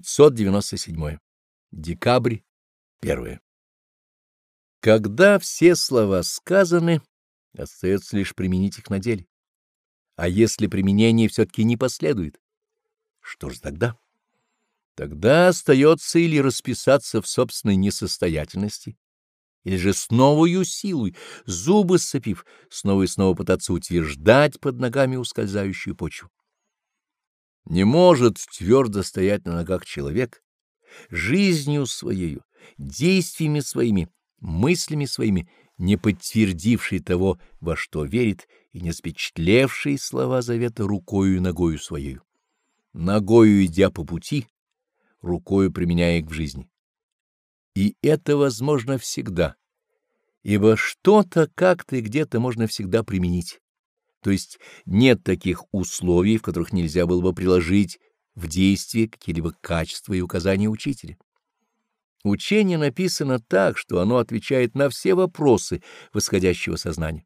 597. Декабрь 1. Когда все слова сказаны, остается лишь применить их на деле. А если применение все-таки не последует, что же тогда? Тогда остается или расписаться в собственной несостоятельности, или же с новою силой, зубы сцепив, снова и снова пытаться утверждать под ногами ускользающую почву. Не может твердо стоять на ногах человек, жизнью своею, действиями своими, мыслями своими, не подтвердивший того, во что верит, и не спечатлевший слова завета рукою и ногою своею. Ногою идя по пути, рукою применяя их в жизни. И это возможно всегда, ибо что-то как-то и где-то можно всегда применить то есть нет таких условий, в которых нельзя было бы приложить в действие какие-либо качества и указания учителя. Учение написано так, что оно отвечает на все вопросы восходящего сознания.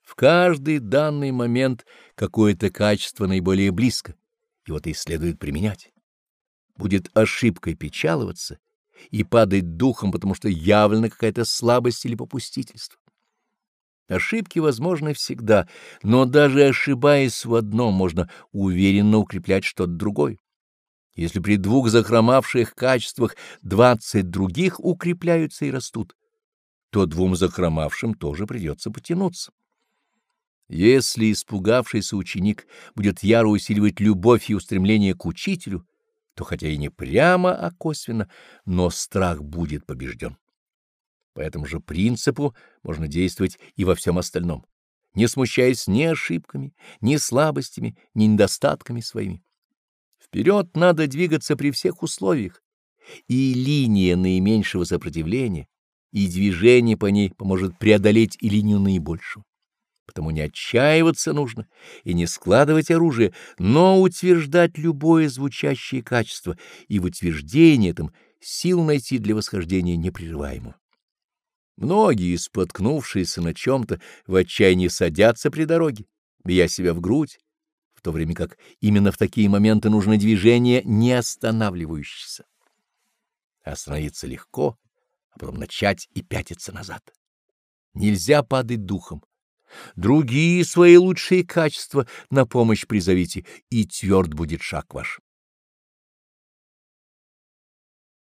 В каждый данный момент какое-то качество наиболее близко, и вот и следует применять. Будет ошибкой печаловаться и падать духом, потому что явлена какая-то слабость или попустительство. Ошибки возможны всегда, но даже ошибаясь в одном, можно уверенно укреплять что-то другое. Если при двух захромавших качествах двадцать других укрепляются и растут, то двум захромавшим тоже придется потянуться. Если испугавшийся ученик будет яро усиливать любовь и устремление к учителю, то хотя и не прямо, а косвенно, но страх будет побежден. По этому же принципу можно действовать и во всем остальном, не смущаясь ни ошибками, ни слабостями, ни недостатками своими. Вперед надо двигаться при всех условиях, и линия наименьшего сопротивления, и движение по ней поможет преодолеть и линию наибольшую. Потому не отчаиваться нужно и не складывать оружие, но утверждать любое звучащее качество, и в утверждении этом сил найти для восхождения непрерываемого. Многие, споткнувшиеся на чем-то, в отчаянии садятся при дороге, бия себя в грудь, в то время как именно в такие моменты нужно движение, не останавливающееся. Остановиться легко, а потом начать и пятиться назад. Нельзя падать духом. Другие свои лучшие качества на помощь призовите, и тверд будет шаг ваш.